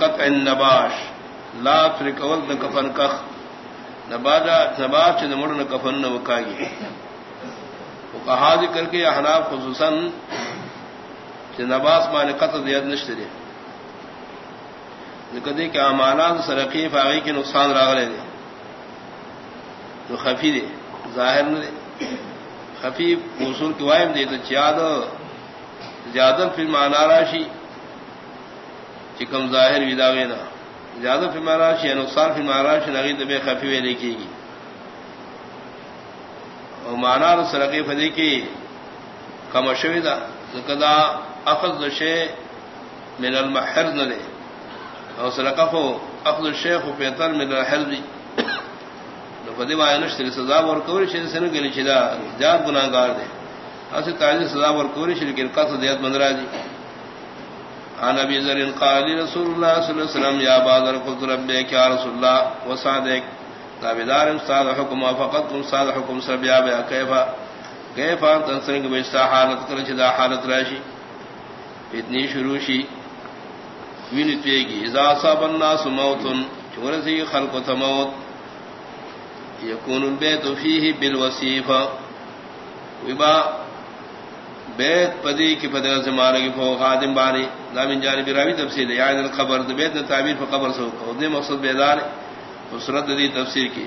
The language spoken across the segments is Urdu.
قطع النباش لا ترکول د کفن کخ. نباجا نباش چ نمڑ نہ کفن نہ وکاگی وہ کہا ذکر کے احناف خصوصا چ نباس مان قطع دیت نشتری کدی کہ امانات سرقی فاغی کے نقصان راغلے دے. تو خفی دے. ظاہر نہ دے خفی اصول کی وائم دے تو چیاد زیادہ فی مانا راشی. چکم ظاہر وداوے نا زیادہ فی مانا راشی یعنی نقصان فی مانا راشی نغی تو بے خفی وے لکھے گی. اور مانا سرقی فدی کی کم اشویدہ کدا اخذ شے من المحرز نہ دے اور سرقف ہو اخذ الشیخ پیتر من الحرز دی. فدی وائے نشتری سزا اور کوری شے سن گلی چدا جاد گناہگار دے. اسے تعالی سزا اور کوری شے لیکن قصد دیت مندرا جی ان ابي ذر قال رسول الله صلى الله عليه وسلم يا بادر قلت ربك يا رسول الله وصادق تابدار استاد حکم فقط استاد حکم سبیا بیا کیف کیف تنسنگ بیستا حالت کر چدا حالت راشی؟ اتنی شروع شی. وینت پیگی اذا صاب الناس موت چورسی خلق تموت، یکون البیت فیہ بالوصیفہ. وبا بیت پدی کی پدی سے مارے گی فو خادم بانی لامن جانب راوی تفسیر ہے. یعنی الخبر بیت نے تعبیر پر قبر سو کو. دے مقصد بیدار ہے. اسرت دی تفسیر کی.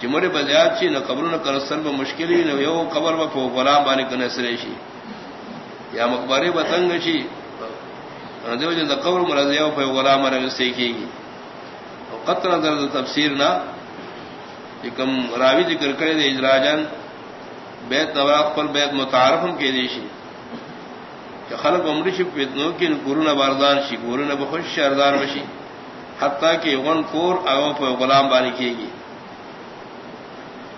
جمرے بزیات چی، نہ قبر نہ کر سر مشکل ہی نہ یو قبر و فو غلام بانی کنے سریشی یا مقبرے بتنگ چی. دیو جو قبر مرضیہ و فو غلام رنگ سیکھی گی. قطر نظر تفسیر نہ کم راوی ذکر کرے دے اجراجان بیت نواق پر بیت متعارف کے دیشی کہ خلق عمر شی فتنوں کی گرو باردان شی گرو نہ بخوش شردان بشی حتیٰ کہ غن کور او پہ غلام بانی کی گی۔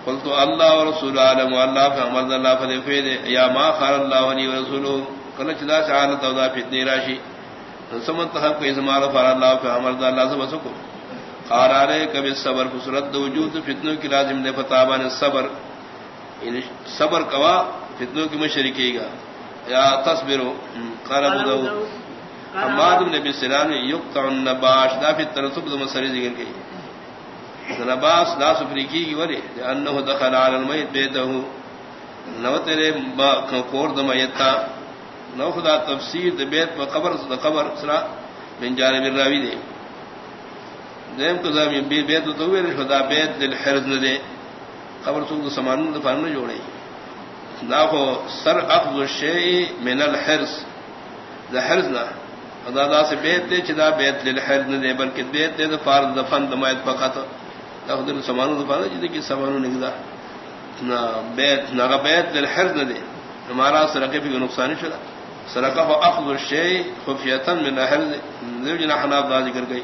قلت اللہ و رسول عالم و اللہ فی عمد اللہ فدی فید یا ما خار اللہ ونی و رسولو، کلچ دا شعالت او دا فتنی راشی۔ سمت حق کو ازمال فار اللہ فی عمد اللہ سب سکو۔ خارارے کبھی صبر خسرت وجود، فتنوں کی لازم دے فتابان صبر۔ یعنی صبر کوا فتنوں کی مشرکی گا۔ یا تصبرو قال ابو داود۔ حماد بن نبی سلام یقطع النباش دا فی ترتب دو مسری ذکر کی نباس لا سفریکی کی ولی لانه دخل على المیت نو تیرے کور دو میتا نو خدا تفسیر بیت پر قبر قبر سرا من جانب الراوی دے۔ دیم بیت خدا بیت دل حرز نہ دے قبر سوک سمان دفان نہ جوڑے نہ ہو سر اخذ الشیء من الحرز دا حرز نہ خدا دا سے بیت دے، چدا بیت للحرز نہ دے، بلکہ بیت دے فار دفن دمایت فقط۔ دا خود سمان دفان جدی کی سمان نگدا نہ بیت نہ بیت للحرز نہ دے۔ ہمارا سرقے بھی نقصان شدا سرقہ اخذ الشیء خفیتا من الحرز ذو جناح ناب ذکر گئی۔